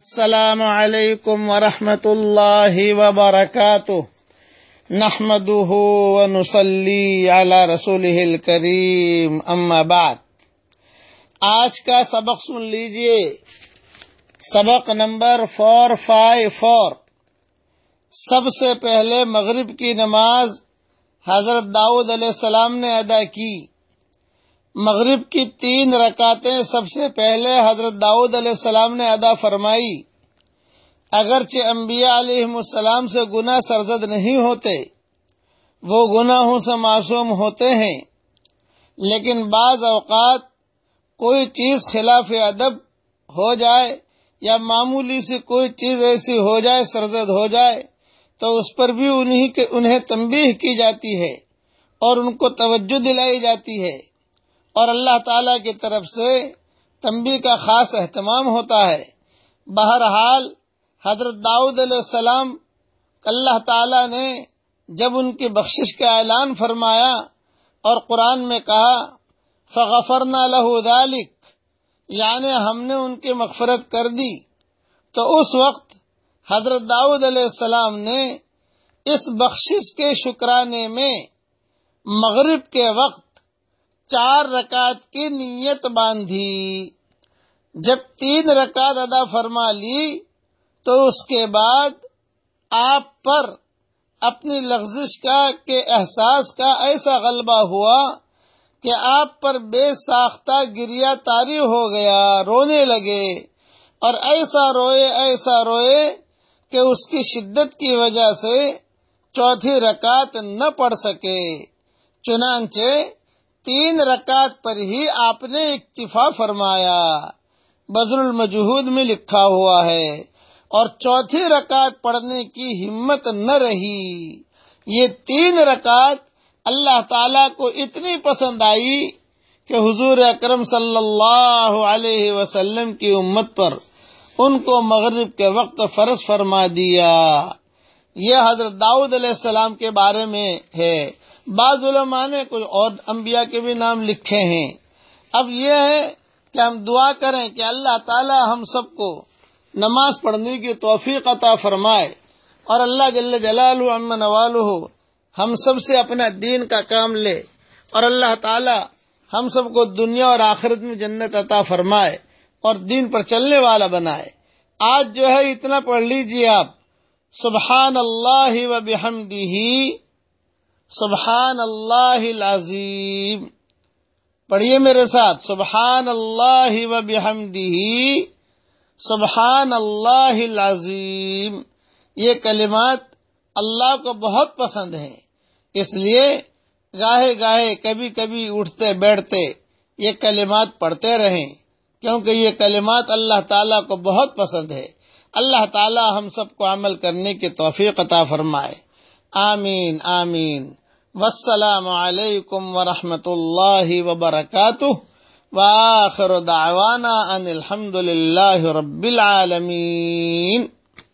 السلام علیکم ورحمۃ اللہ وبرکاتہ۔ نحمده ونصلي على رسوله الكريم اما بعد۔ آج کا سبق سن لیجیے۔ سبق نمبر فور فائیو فور۔ سب سے پہلے مغرب کی نماز حضرت داؤد علیہ السلام نے ادا کی۔ مغرب کی تین رکاتیں سب سے پہلے حضرت داؤد علیہ السلام نے ادا فرمائی۔ اگرچہ انبیاء علیہ السلام سے گناہ سرزد نہیں ہوتے، وہ گناہوں سے معصوم ہوتے ہیں، لیکن بعض اوقات کوئی چیز خلاف ادب ہو جائے یا معمولی سی کوئی چیز ایسی ہو جائے، سرزد ہو جائے، تو اس پر بھی انہیں کے، انہیں تنبیہ کی جاتی ہے اور ان کو توجہ دلائی جاتی ہے۔ اور اللہ تعالی کی طرف سے تنبی کا خاص اہتمام ہوتا ہے۔ بہرحال حضرت داؤد علیہ السلام اللہ تعالی نے جب ان کی بخشش کا اعلان فرمایا اور قرآن میں کہا، فغفرنا له ذلك یعنی ہم نے ان کی مغفرت کر دی۔ تو اس وقت حضرت داؤد علیہ السلام نے اس بخشش کے شکرانے میں مغرب کے وقت چار رکعت کی نیت باندھی۔ جب تین رکعت ادا فرما لی، تو اس کے بعد آپ پر اپنی لغزش کا، کے احساس کا ایسا غلبہ ہوا کہ آپ پر بے ساختہ گریا تاری ہو گیا، رونے لگے۔ اور ایسا روئے ایسا روئے کہ اس کی شدت کی وجہ سے چوتھی رکعت نہ پڑھ سکے۔ چنانچہ تین رکعت پر ہی آپ نے اکتفا فرمایا۔ بزر المجہود میں لکھا ہوا ہے۔ اور چوتھی رکعت پڑھنے کی ہمت نہ رہی۔ یہ تین رکعت اللہ تعالی کو اتنی پسند آئی کہ حضور اکرم صلی اللہ علیہ وسلم کی امت پر ان کو مغرب کے وقت فرض فرما دیا۔ یہ حضرت داؤد علیہ السلام کے بارے میں ہے۔ بعض علماء نے کچھ اور انبیاء کے بھی نام لکھے ہیں۔ اب یہ ہے کہ ہم دعا کریں کہ اللہ تعالی ہم سب کو نماز پڑھنے کی توفیق عطا فرمائے اور اللہ جل جلال امن والو ہم سب سے اپنا دین کا کام لے اور اللہ تعالی ہم سب کو دنیا اور آخرت میں جنت عطا فرمائے اور دین پر چلنے والا بنائے۔ آج جو ہے اتنا پڑھ لیجیے آپ۔ سبحان اللہ و بحمدہ۔ سبحان اللہ العظیم۔ پڑھیے میرے ساتھ، سبحان اللہ و بحمدہ، سبحان اللہ العظیم۔ یہ کلمات اللہ کو بہت پسند ہیں، اس لیے گاہے گاہے کبھی کبھی اٹھتے بیٹھتے یہ کلمات پڑھتے رہیں، کیونکہ یہ کلمات اللہ تعالیٰ کو بہت پسند ہے اللہ تعالیٰ ہم سب کو عمل کرنے کی توفیق عطا فرمائے۔ آمین آمین. والسلام علیکم ورحمۃ اللہ وبرکاتہ. واخر دعوانا ان الحمد للہ رب العالمین.